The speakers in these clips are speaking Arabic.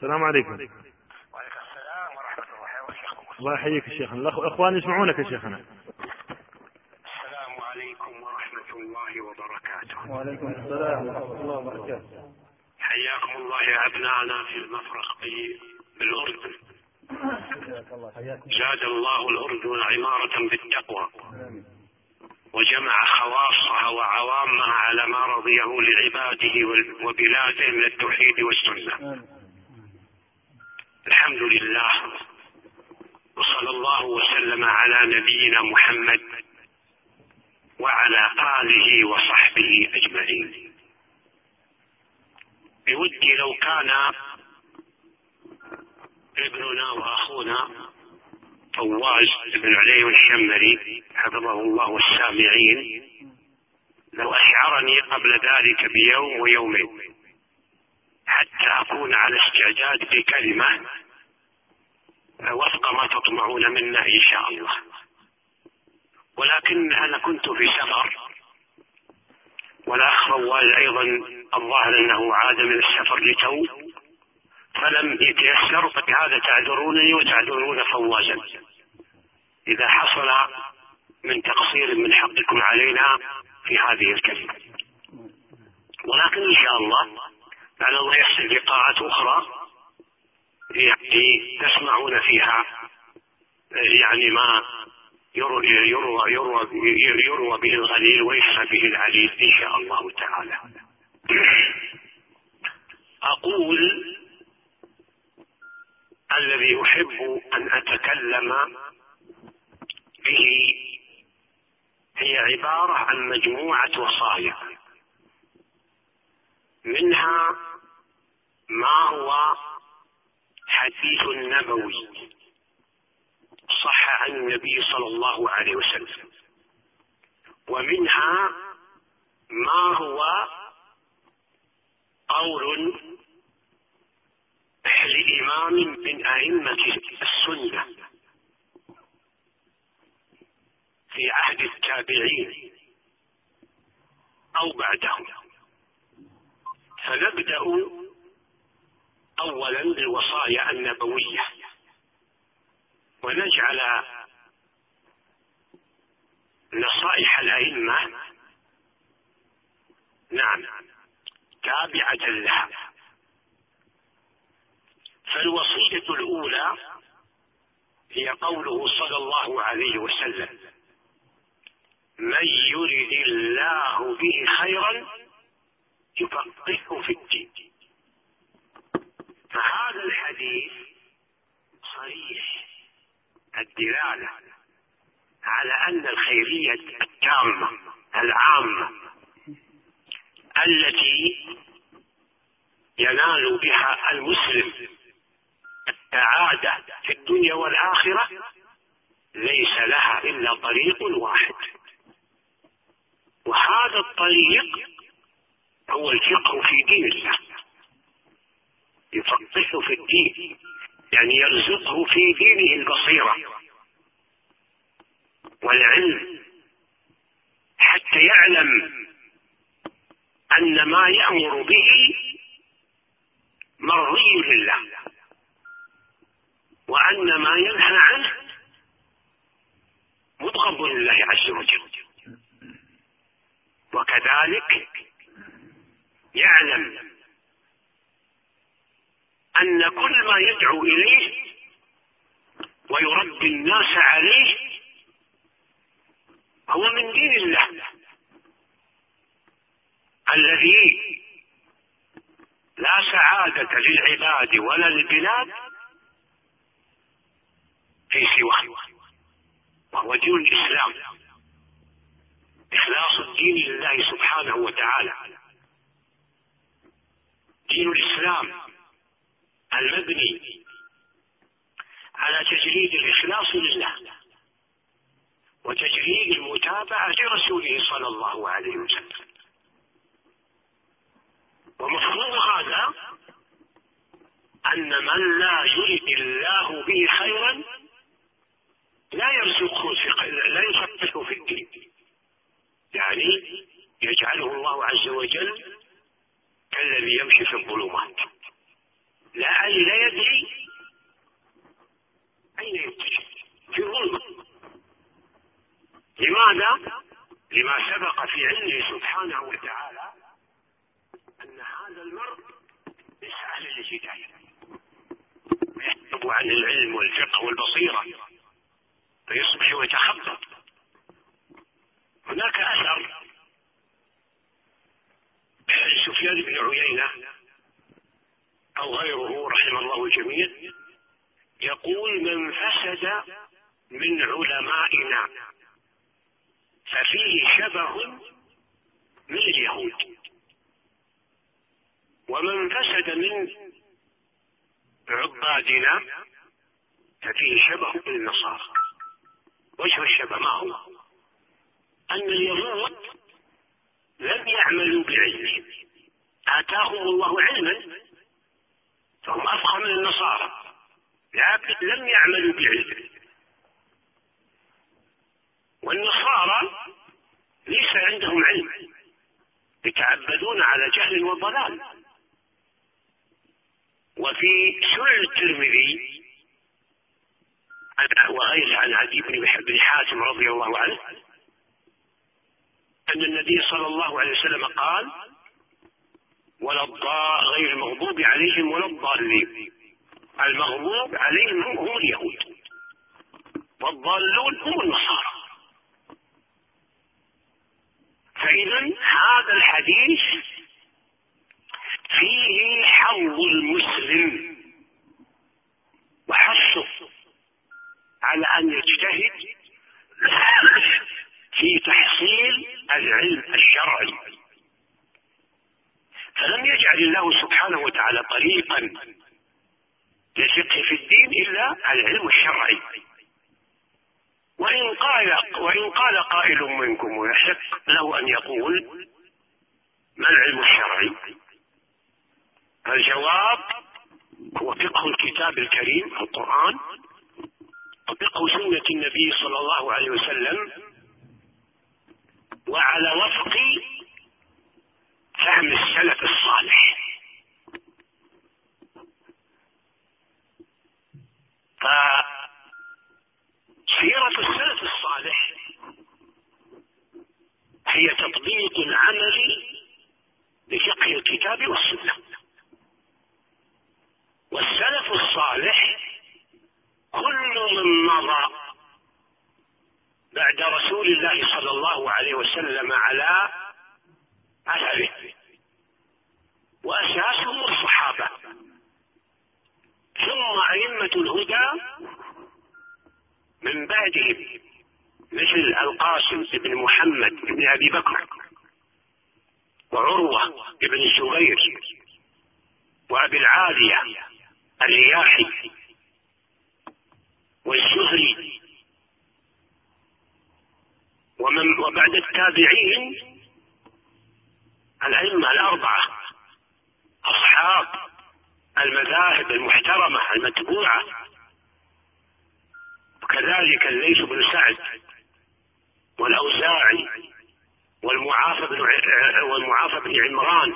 السلام عليكم. وعليكم السلام ورحمة الله وبركاته. الله يحييك يا شيخنا. الأخوان يسمعونك يا شيخنا. السلام عليكم ورحمة الله وبركاته. وعليكم السلام ورحمة الله وبركاته. حياكم الله يا أبنائنا في المفرق بالأردن. زاد الله الأردن عمارة بالتقوى. وجمع خواصها وعوامها على ما رضيه لعباده وبلاده من التوحيد والسنة. الحمد لله وصلى الله وسلم على نبينا محمد وعلى آله وصحبه أجمعين. بودي لو كان ابننا وأخونا فواز بن علي الشمري حفظه الله والسامعين لو أشعرني قبل ذلك بيوم ويومين. حتى أكون على استعداد بكلمه وفق ما تطمعون منا إن شاء الله. ولكن أنا كنت في سفر والأخ فواز أيضا الظاهر أنه عاد من السفر لتو فلم يتيسر فبهذا تعذرونني وتعذرون فوازا إذا حصل من تقصير من حقكم علينا في هذه الكلمة. ولكن إن شاء الله لعل الله يحسن لقاءات أخرى. يعني تسمعون فيها. يعني ما يروى يروى يروى يروى به الغليل ويحصى به العليل إن شاء الله تعالى. أقول الذي أحب أن أتكلم به هي عبارة عن مجموعة وصايا. منها ما هو حديث نبوي صح عن النبي صلى الله عليه وسلم. ومنها ما هو قول لإمام من أئمة السنة في عهد التابعين أو بعدهم. فنبدأ أولا بالوصايا النبوية. ونجعل نصائح الأئمة. نعم تابعة لها. فالوصية الأولى هي قوله صلى الله عليه وسلم من يرد الله به خيرا يفقهه في الدين. فهذا الحديث صريح. الدلالة على أن الخيرية التامة العامة التي ينال بها المسلم السعادة في الدنيا والآخرة ليس لها إلا طريق واحد. وهذا الطريق هو الفقه في دين الله. يفقهه في الدين يعني يرزقه في دينه البصيرة. والعلم حتى يعلم أن ما يأمر به مرضي لله وأن ما ينهى عنه مبغض لله عز وجل. وكذلك يعلم أن كل ما يدعو إليه ويربي الناس عليه هو من دين الله. الذي لا سعادة للعباد ولا للبلاد في سواه وهو دين الإسلام. إخلاص الدين لله سبحانه وتعالى. دين الإسلام. المبني على تجريد الإخلاص لله وتجريد المتابعة لرسوله صلى الله عليه وسلم. ومفهوم هذا أن من لا يريد الله به خيرا لا يرزقه لا يفقهه في الدين. يعني يجعله الله عز وجل كالذي يمشي في الظلمات. لا لا يدري أين يتجه في الظلمة. لماذا؟ لما سبق في علمه سبحانه وتعالى أن هذا المرء ليس أهل الهداية ويكتب عن العلم والفقه والبصيرة. فيصبح يتخبط هناك أثر. سفيان بن عيينة أو غيره رحم الله الجميع يقول من فسد من علمائنا ففيه شبه من اليهود. ومن فسد من عبادنا ففيه شبه من النصارى. وجه الشبه؟ ما هو؟ أن اليهود لم يعملوا بعلمهم آتاهم الله علما فهم أفقه من النصارى. لم يعملوا بعلمهم والنصارى ليس عندهم علم. يتعبدون على جهل وضلال. وفي سنن الترمذي وغيره عن عدي بن حاتم رضي الله عنه أن النبي صلى الله عليه وسلم قال ولا الضال غير المغضوب عليهم ولا الضالين. المغضوب عليهم هم اليهود. والضالون هم النصارى. فإذا هذا الحديث فيه حظ المسلم. وحثه على أن يجتهد في تحصيل العلم الشرعي. فلم يجعل الله سبحانه وتعالى طريقا للفقه في الدين إلا العلم الشرعي وإن قال وإن قال قائل منكم ويحق له أن يقول ما العلم الشرعي؟ الجواب هو فقه الكتاب الكريم القرآن وفقه سنة النبي صلى الله عليه وسلم وعلى وفق فهم السلف الصالح فسيرة السلف الصالح هي تطبيق العمل لفقه الكتاب والسنة والسلف الصالح كل من مضى بعد رسول الله صلى الله عليه وسلم على أثره وأساسهم الصحابة ثم أئمة الهدى من بعدهم مثل القاسم بن محمد بن أبي بكر وعروة بن الزبير وأبي العالية الرياحي والزهري ومن وبعد التابعين الأئمة الأربعة أصحاب المذاهب المحترمة المتبوعة. وكذلك الليث بن سعد والأوزاعي والمعافى بن والمعافى بن عمران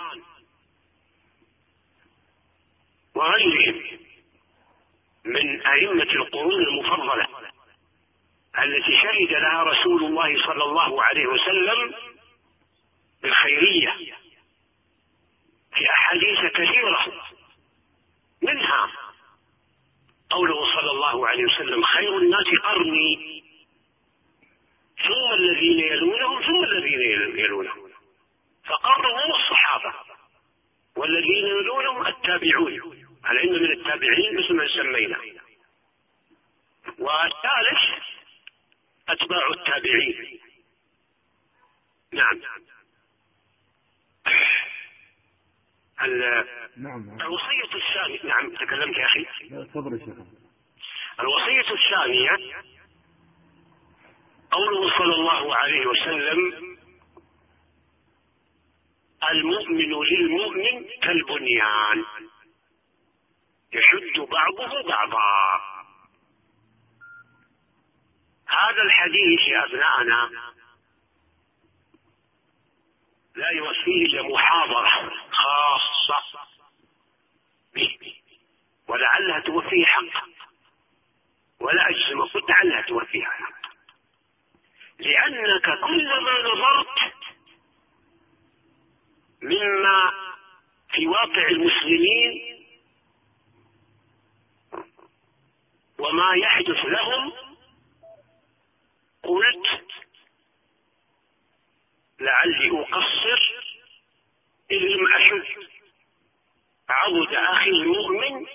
وغيرهم من أئمة القرون المفضلة. التي شهد لها رسول الله صلى الله عليه وسلم بالخيرية في أحاديث كثيرة منها قوله صلى الله عليه وسلم خير الناس قرني. ثم الذين يلونهم ثم الذين يلونهم. فقرنوا الصحابة والذين يلونهم التابعون. العلم من التابعين مثل ما سمينا والثالث أتباع التابعين. نعم. نعم الوصية الثانية نعم تكلمت يا أخي. تفضل يا الوصية الثانية قوله صلى الله عليه وسلم المؤمن للمؤمن كالبنيان. يشد بعضه بعضا. هذا الحديث يا ابنائنا لا يوفيه الا محاضرة خاصة به ولعلها توفيه حقا ولا أجزم قلت لعلها توفيها حقا لأنك كلما نظرت مما في واقع المسلمين وما يحدث لهم قلت لعلي أقصر إن لم أشد عود أخي المؤمن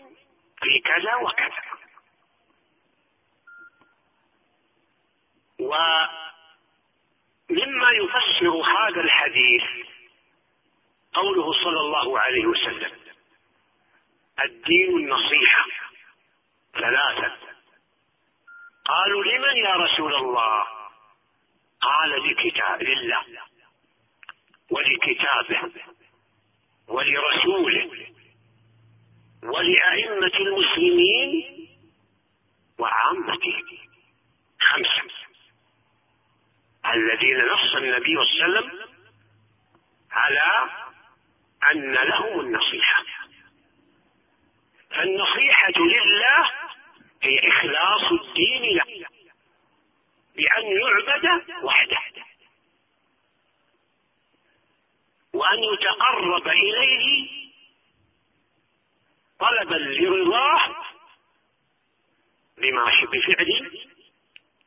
في كذا وكذا. ومما يفسر هذا الحديث قوله صلى الله عليه وسلم الدين النصيحة ثلاثة قالوا لمن يا رسول الله قال لكتاب لله ولكتابه ولرسوله ولأئمة المسلمين وعامته. خمسة. الذين نص النبي صلى الله عليه وسلم على أن لهم النصيحة. فالنصيحة لله هي إخلاص الدين له. بأن يعبد وحده. وأن يتقرب إليه طلبا لرضاه بما بفعل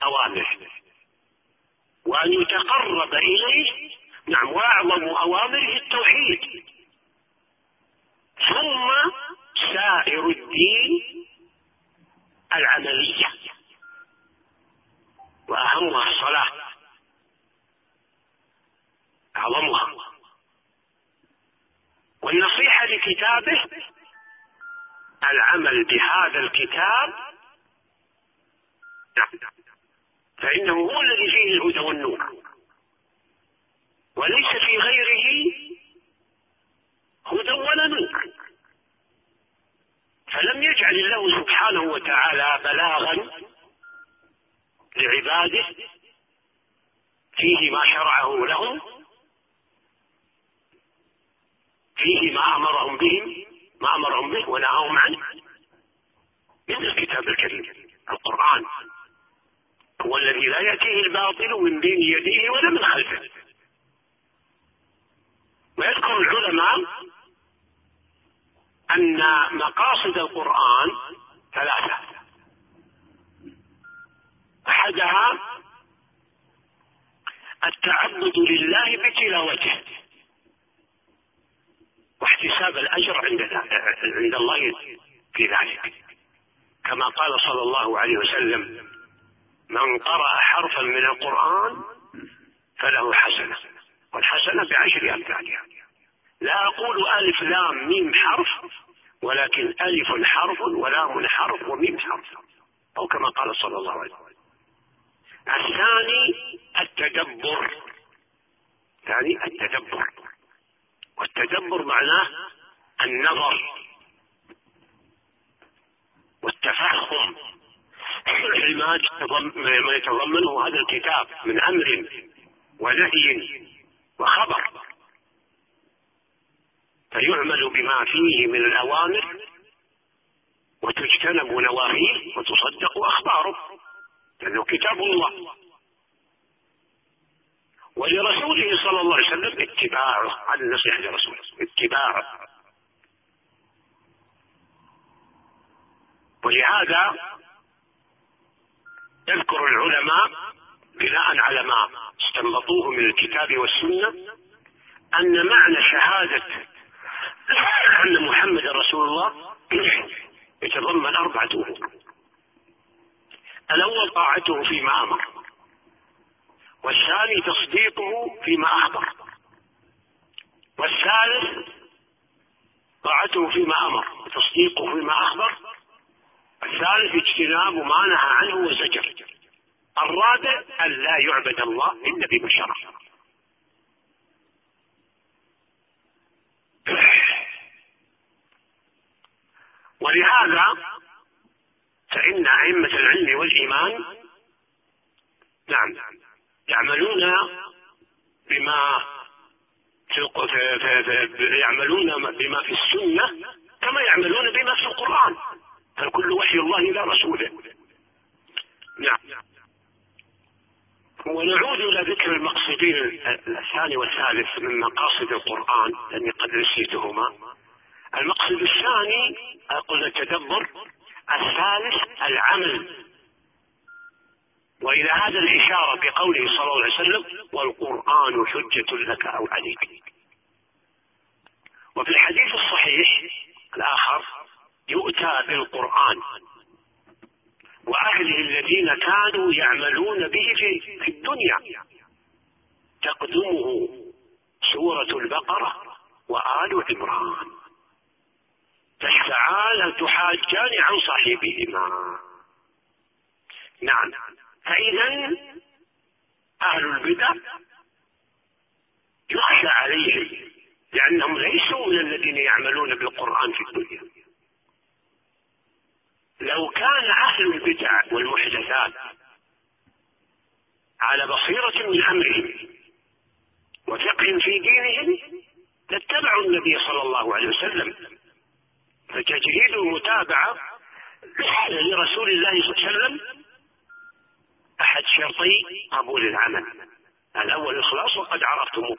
أوامره وأن يتقرب إليه نعم وأعظم أوامره التوحيد. ثم سائر الدين العملية. وأهمها الصلاة. أعظمها. والنصيحة لكتابه العمل بهذا الكتاب. فإنه هو الذي فيه الهدى والنور. وليس في غيره هدى ولا نور. فلم يجعل الله سبحانه وتعالى بلاغا لعباده فيه ما شرعه لهم فيه ما أمرهم به ما أمرهم به ونهاهم عنه. من الكتاب الكريم القرآن. هو الذي لا يأتيه الباطل من بين يديه ولا من خلفه. ويذكر العلماء أن مقاصد القرآن ثلاثة. أحدها التعبد لله بتلاوته. واحتساب الأجر عند عند الله في ذلك. كما قال صلى الله عليه وسلم من قرأ حرفا من القرآن فله حسنة والحسنة بعشر أمثالها لا أقول ألف لام ميم حرف ولكن ألف حرف ولام حرف وميم حرف أو كما قال صلى الله عليه وسلم. الثاني التدبر. ثاني التدبر. والتدبر معناه النظر والتفهم. ما يتضمنه هذا الكتاب من أمر ونهي وخبر. فيعمل بما فيه من الأوامر وتجتنب نواهيه وتصدق أخباره. لأنه كتاب الله. ولرسوله صلى الله عليه وسلم اتباعه هذه النصيحة لرسوله اتباعه ولهذا يذكر العلماء بناء على ما استنبطوه من الكتاب والسنة أن معنى شهادة أن محمد رسول الله يتضمن أربعة أمور. الأول طاعته فيما أمر. والثاني تصديقه فيما أخبر. والثالث طاعته فيما أمر وتصديقه فيما أخبر. الثالث اجتناب ما نهى عنه وزجر. الرابع أن لا يعبد الله إلا بما شرع ولهذا فإن أئمة العلم والإيمان نعم يعملون بما في يعملون بما في السنة كما يعملون بما في القرآن فالكل وحي الله إلى رسوله. نعم. ونعود إلى ذكر المقصدين الثاني والثالث من مقاصد القرآن لأني قد نسيتهما. المقصد الثاني قلنا التدبر الثالث العمل. وإلى هذا الإشارة بقوله صلى الله عليه وسلم والقرآن حجة لك أو عليك. وفي الحديث الصحيح الآخر يؤتى بالقرآن. وأهله الذين كانوا يعملون به في الدنيا. تقدمه سورة البقرة وآل عمران. تشفعان تحاجان عن صاحبهما. نعم. فإذا أهل البدع يخشى عليهم لأنهم ليسوا من الذين يعملون بالقرآن في الدنيا. لو كان أهل البدع والمحدثات على بصيرة من أمرهم وفقه في دينهم لاتبعوا النبي صلى الله عليه وسلم فتجريد المتابعة لرسول الله صلى الله عليه وسلم. أحد شرطي قبول العمل. الأول الإخلاص وقد عرفتموه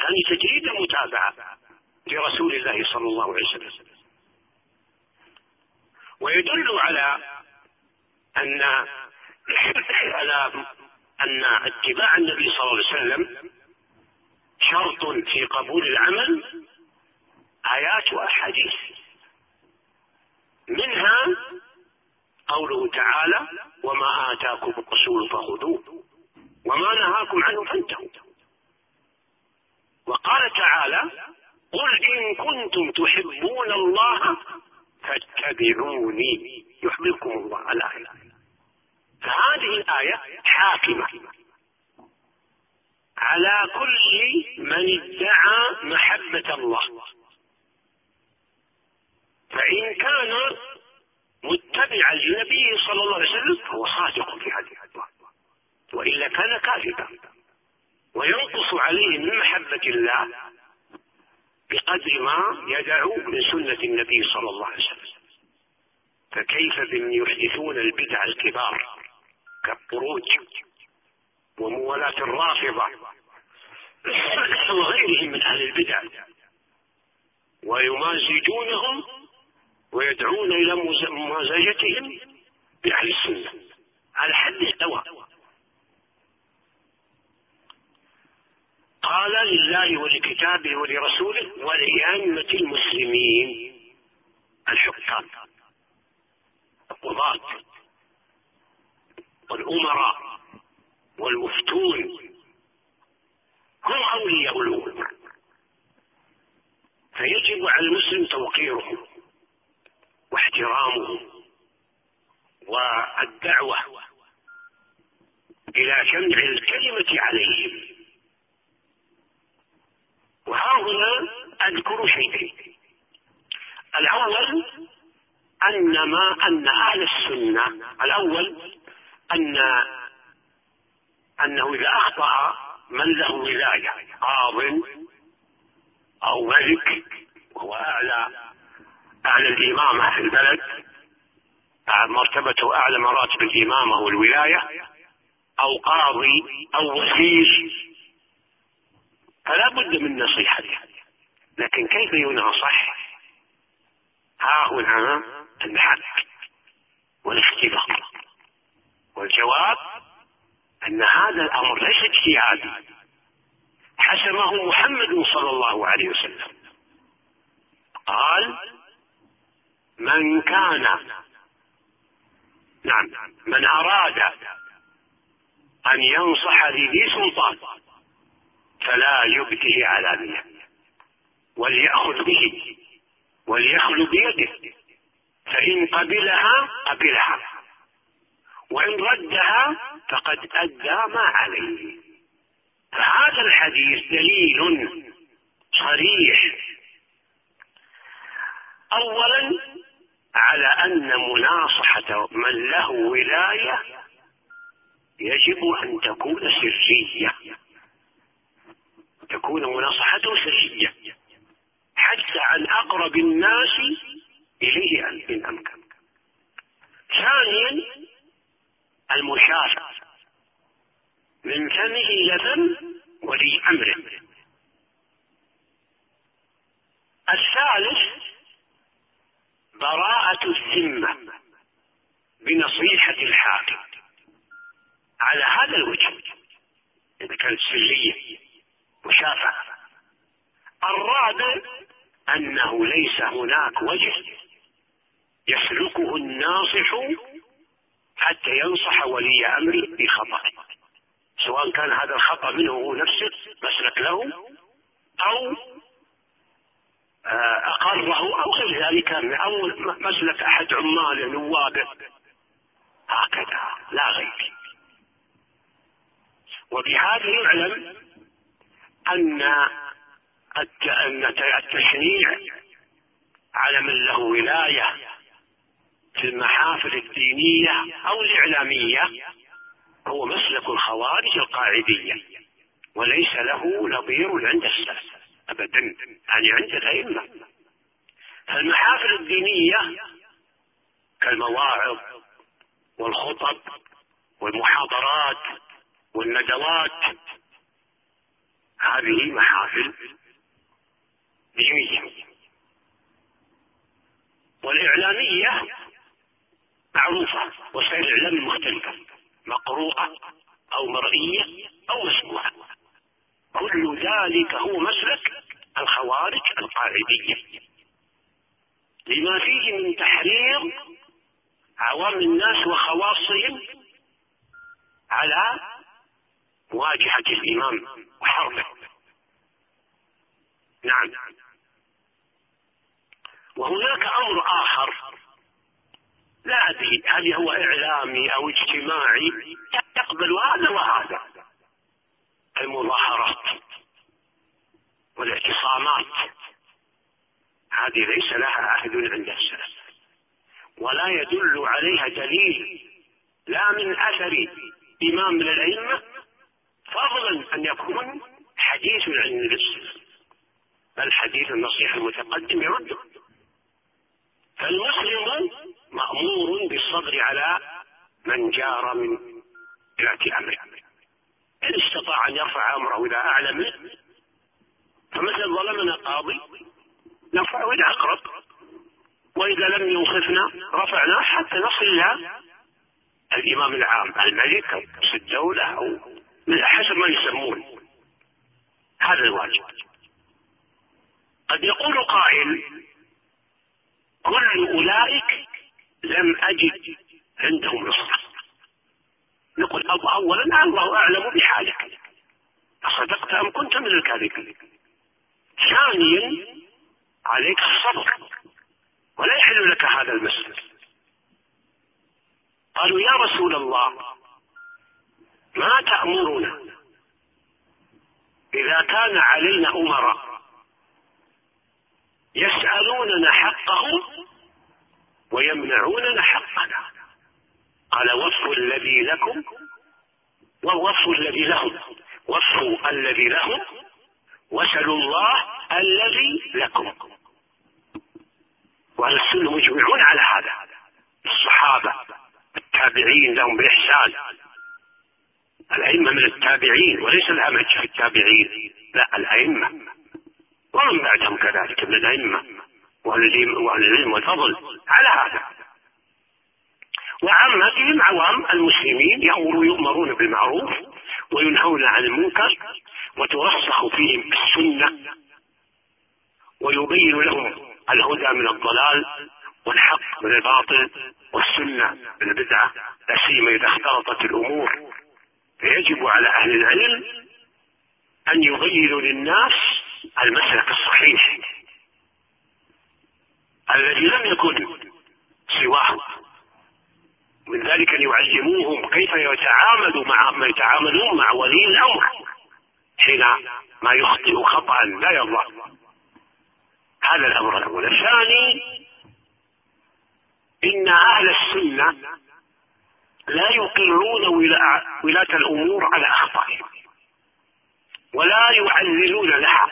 ثاني تجريد المتابعة لرسول الله صلى الله عليه وسلم. ويدل على أن على أن اتباع النبي صلى الله عليه وسلم شرط في قبول العمل آيات وأحاديث. منها قوله تعالى وما آتاكم الرسول فخذوه وما نهاكم عنه فانتهوا. وقال تعالى قل إن كنتم تحبون الله فاتبعوني يحببكم الله. الآية فهذه الآية حاكمة على كل من ادعى محبة الله. فإن كان متبعا لنبيه صلى الله عليه وسلم فهو صادق في هذه الدعوة وإلا كان كاذبا. وينقص عليه من محبة الله بقدر ما يدعو من سنة النبي صلى الله عليه وسلم. فكيف بمن يحدثون البدع الكبار كالطروج وموالاة الرافضة وغيرهم من أهل البدع ويمازجونهم ويدعون إلى ممازجتهم بأهل السنة. على حد السواء قال لله ولكتابه ولرسوله ولأئمة المسلمين الحكام القضاة والأمراء والمفتون هم أولياء الأمور فيجب على المسلم توقيرهم. واحترامهم والدعوة إلى جمع الكلمة عليهم. وها هنا أذكر شيئين الأول أن ما أن أهل السنة الأول أن أنه إذا أخطأ من له ولاية قاض أو ملك وهو أعلى أعلى الإمامة في البلد مرتبته أعلى مراتب الإمامة والولاية أو قاضي أو وزير. فلا بد من نصيحته لكن كيف ينصح ها هنا المحل والاختبار. والجواب أن هذا الأمر ليس اجتهادي حسمه محمد صلى الله عليه وسلم. قال من كان نعم من أراد أن ينصح لذي سلطان فلا يبته علانية وليأخذ به وليخلو بيده فإن قبلها قبلها وإن ردها فقد أدى ما عليه. فهذا الحديث دليل صريح. أولا على أن مناصحة من له ولاية يجب أن تكون سرية. تكون مناصحته سرية. حتى عن أقرب الناس إليه إن أمكن. ثانيا المشافعة من فمه لفم ولي أمره. الثالث براءة الذمة بنصيحة الحاكم. على هذا الوجه إذا كانت سرية مشافعة الرابع أنه ليس هناك وجه يسلكه الناصح حتى ينصح ولي أمره بخطأ. سواء كان هذا الخطأ منه هو نفسه مسلك له أو أقره أو غير ذلك أو مسلك أحد عماله نوابه هكذا لا غير. وبهذا يعلم أن التشنيع على من له ولاية في المحافل الدينية أو الإعلامية هو مسلك الخوارج القاعدية وليس له نظير عند السلف. أبدا. يعني عند الأئمة. فالمحافل الدينية كالمواعظ والخطب والمحاضرات والندوات هذه محافل دينية. والإعلامية معروفة وسائل الإعلام مختلفة مقروءة أو مرئية أو مسموعة. كل ذلك هو مسلك الخوارج القاعدية. لما فيه من تحريض عوام الناس وخواصهم على مواجهة الإمام وحربه. نعم. وهناك أمر آخر. لا أدري هل هو إعلامي أو اجتماعي. يقبل هذا وهذا. المظاهرات والاعتصامات. هذه ليس لها عهد عند السلف ولا يدل عليها دليل لا من أثر إمام من الأئمة فضلا أن يكون حديث عن النبي بل حديث النصيحة المتقدم يرده فالمسلم مأمور بالصبر على من جار من ذات أمره إن استطاع أن يرفع أمره إذا أعلم منه فمثلا ظلمنا قاضي نرفعه إلى أقرب وإذا لم ينصفنا رفعناه حتى نصل إلى الإمام العام الملك أو الدولة أو حسب ما يسمون. هذا الواجب. قد يقول قائل كل أولئك لم أجد عندهم نصرة. نقول أولا الله أعلم بحالك أصدقت أم كنت من الكاذبين؟ ثانيا عليك الصبر. ولا يحل لك هذا المسلك قالوا يا رسول الله ما تأمرنا؟ إذا كان علينا أمراء يسألوننا حقهم ويمنعوننا حقنا. قال وصف الذي لكم والوصف الذي لهم. وصف الذي لهم. وسلوا الله الذي لكم. وأهل السنة مجمعون على هذا. الصحابة التابعين لهم بإحسان. الأئمة من التابعين وليس الهمج في التابعين. لا الأئمة. ومن بعدهم كذلك من الأئمة. وأهل العلم والفضل على هذا. وعامتهم عوام المسلمين يؤمرون بالمعروف وينهون عن المنكر وترسخ فيهم السنة ويبين لهم الهدى من الضلال والحق من الباطل والسنة من البدعة لا سيما إذا اختلطت الأمور. فيجب على أهل العلم أن يبينوا للناس المسلك الصحيح الذي لم يكن سواه. من ذلك أن يعلموهم كيف يتعاملوا مع ما يتعاملون مع ولي الأمر حين ما يخطئ خطأ لا يرضى هذا الأمر الأول. الثاني إن أهل السنة لا يقرون ولاة الأمور على أخطائهم ولا يعللون لها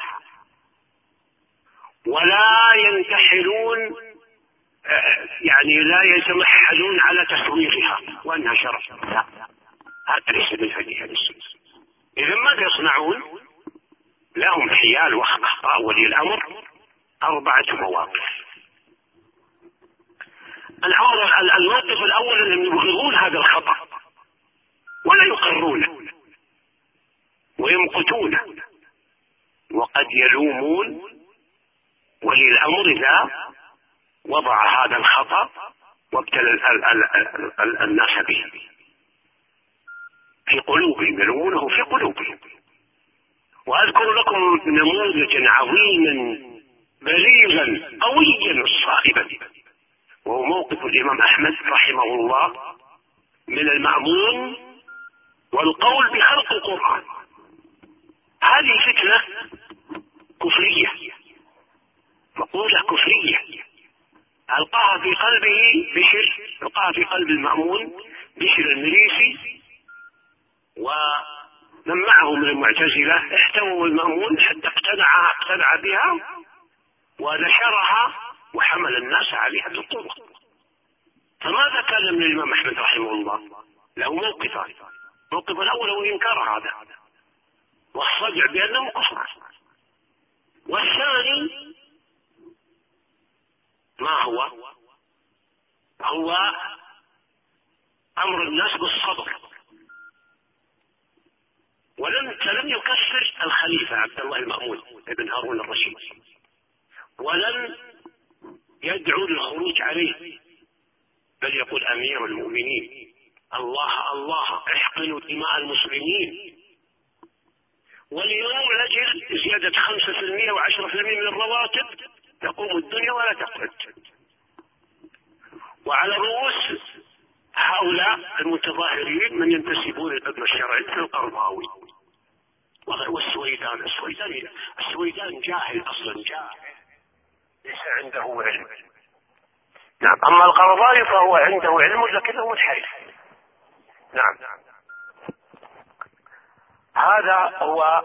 ولا ينتحلون يعني لا يتمحلون على تسويقها وأنها شرف. لا. هذا ليس من أهل السنة. إذا ماذا يصنعون؟ لهم حيال وأخطاء ولي الأمر أربعة مواقف. الأمر الموقف الأول أنهم يبغضون هذا الخطأ ولا يقرونه ويمقتونه وقد يلومون ولي الأمر إذا وضع هذا الخطأ وابتلى الناس به. في قلوبهم يلومونه في قلوبهم. وأذكر لكم نموذجا عظيما بليغا قويا صائبا وهو موقف الإمام أحمد رحمه الله من المأمون والقول بخلق القرآن. هذه فتنة كفرية. مقولة كفرية. ألقاها في قلبه بشر ألقاها في قلب المأمون بشر المريسي ومن معه من المعتزلة احتووا المأمون حتى اقتنع اقتنع بها ونشرها وحمل الناس عليها بالقوة. فماذا كان من الإمام أحمد رحمه الله له موقفان الموقف الأول هو إنكار هذا. والصدع بأنه كفر. والثاني ما هو؟ هو أمر الناس بالصبر. ولم لم يكفر الخليفة عبد الله المأمون ابن هارون الرشيد. ولم يدعو للخروج عليه بل يقول أمير المؤمنين الله الله احقنوا دماء المسلمين. واليوم لأجل زيادة خمسة في المئة وعشرة في المئة من الرواتب. تقوم الدنيا ولا تقعد. وعلى رؤوس هؤلاء المتظاهرين من ينتسبون للابن الشرعي في القرضاوي. والسويدان السويدان السويدان جاهل أصلا. جاهل ليس عنده علم. نعم أما القرضاوي فهو عنده علم لكنه منحرف نعم. هذا هو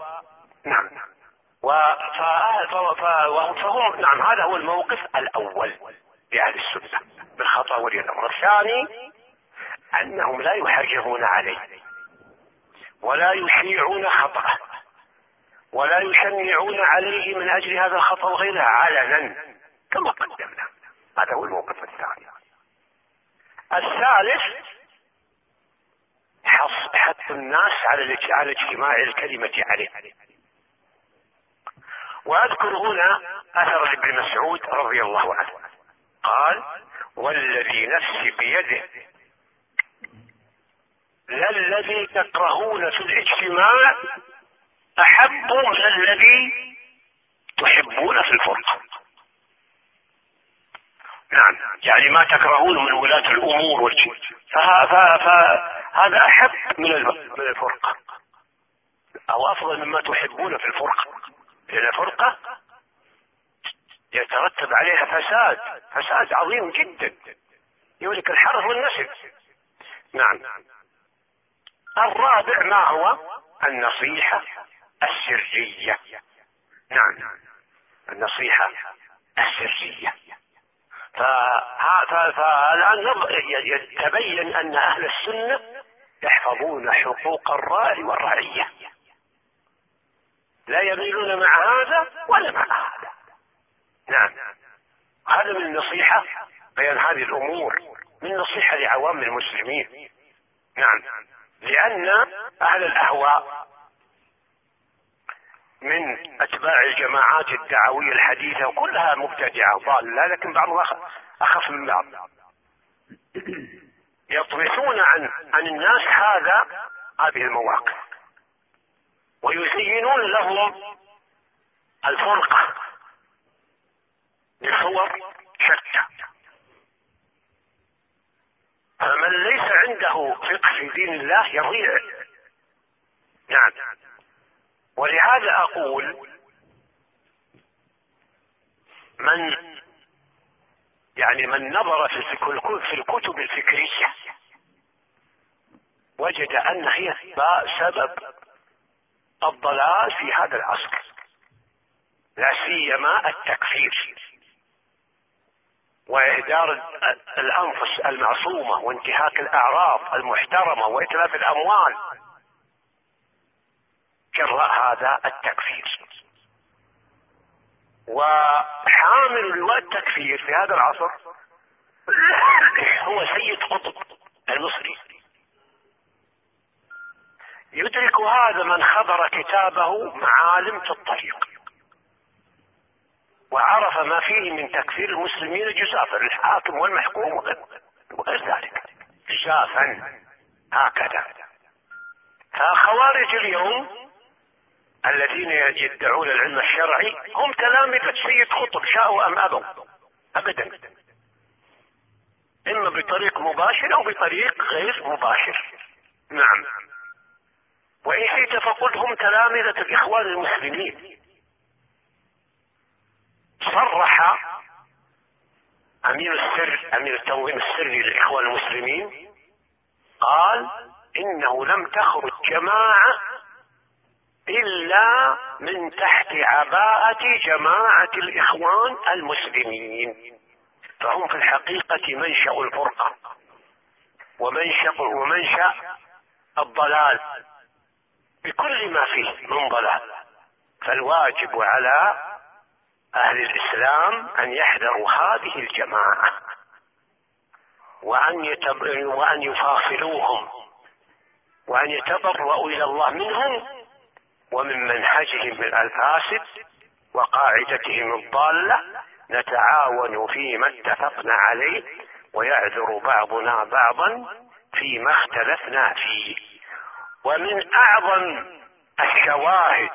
نعم. فهم نعم هذا هو الموقف الأول لأهل السنة. بالخطأ والامر الثاني أنهم لا يحرجون عليه. ولا يشيعون خطأه. ولا يشنعون عليه من أجل هذا الخطأ وغيره. علنا. كما قدمنا. هذا هو الموقف الثاني. الثالث حث الناس على على اجتماع الكلمة عليه. وأذكر هنا أثر ابن مسعود رضي الله عنه. قال والذي نفسي بيده للذي تكرهون في الاجتماع أحب من الذي تحبون في الفرقه نعم يعني ما تكرهون من ولاة الأمور فهذا أحب من الفرقة أو أفضل مما تحبون في الفرقة لأن الفرقة يترتب عليها فساد فساد عظيم جدا. يولك الحرف والنسل نعم. الرابع ما هو؟ النصيحة السرية. نعم. النصيحة السرية. فالآن يتبين أن أهل السنة يحفظون حقوق الراعي والرعية. لا يميلون مع هذا ولا مع هذا. نعم. هذا من النصيحة بيان هذه الأمور من نصيحة لعوام المسلمين. نعم. لأن أهل الأهواء من أتباع الجماعات الدعوية الحديثة وكلها مبتدعة ضالة لكن بعضها أخف من بعض. يطمسون عن عن الناس هذا هذه المواقف. ويزينون لهم الفرقة بصور شتى. فمن ليس عنده فقه في دين الله يضيع. نعم. ولهذا أقول من يعني من نظر في الكتب الفكرية وجد أن هي سبب الضلال في هذا العصر لا سيما التكفير. واهدار الأنفس المعصومة وانتهاك الأعراض المحترمة وإتلاف الأموال. جراء هذا التكفير. وحامل لواء التكفير في هذا العصر هو سيد قطب المصري. يدرك هذا من خبر كتابه معالم في الطريق وعرف ما فيه من تكفير المسلمين جزافا الحاكم والمحكوم وغير ذلك. جزافا. هكذا. فخوارج اليوم الذين يدعون العلم الشرعي هم تلامذة سيد قطب شاءوا أم أبوا؟ أبدا. إما بطريق مباشر أو بطريق غير مباشر. نعم. وإن شئت فقل هم تلامذة الإخوان المسلمين. صرح أمير السر أمير التنظيم السري للإخوان المسلمين قال إنه لم تخرج جماعة إلا من تحت عباءة جماعة الإخوان المسلمين. فهم في الحقيقة منشأ الفرقة ومنشأ ومنشأ الضلال. بكل ما فيه من ضلال فالواجب على أهل الإسلام أن يحذروا هذه الجماعة وأن وأن يفاصلوهم وأن يتبرؤوا إلى الله منهم ومن منهجهم الفاسد وقاعدتهم الضالة. نتعاون فيما اتفقنا عليه ويعذر بعضنا بعضا فيما اختلفنا فيه. ومن أعظم الشواهد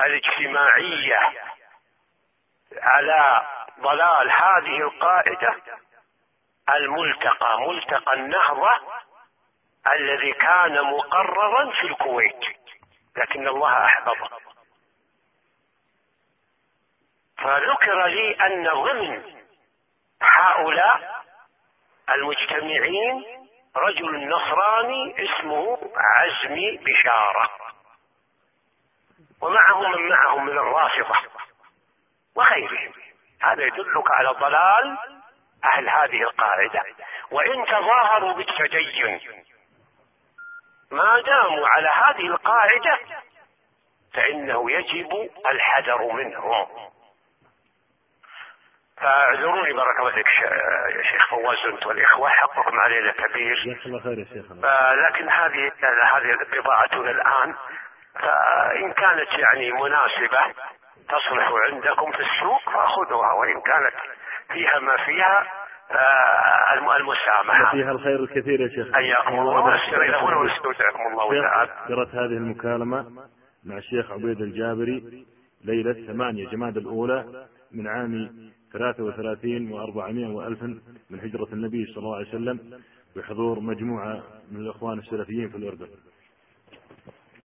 الاجتماعية على ضلال هذه القاعدة الملتقى ملتقى النهضة الذي كان مقررا في الكويت لكن الله احبطه فذكر لي أن ضمن هؤلاء المجتمعين رجل نصراني اسمه عزمي بشارة. ومعه من معه من الرافضة وغيرهم. هذا يدلك على ضلال أهل هذه القاعدة. وإن تظاهروا بالتدين ما داموا على هذه القاعدة فإنه يجب الحذر منهم. فاعذروني بارك الله فيك يا شيخ فواز انت والإخوة حقكم علينا كبير جزاك الله خير يا شيخ. لكن هذه هذه بضاعتنا الآن فإن كانت يعني مناسبة تصلح عندكم في السوق فخذوها وإن كانت فيها ما فيها آه، المسامحة فيها الخير الكثير يا شيخ. حياكم الله ونستودعكم الله تعالى جرت هذه المكالمة مع الشيخ عبيد الجابري ليلة ثمانية جماد الأولى من عام ثلاثة وثلاثين وأربعمائة وألف من هجرة النبي صلى الله عليه وسلم بحضور مجموعة من الإخوان السلفيين في الأردن.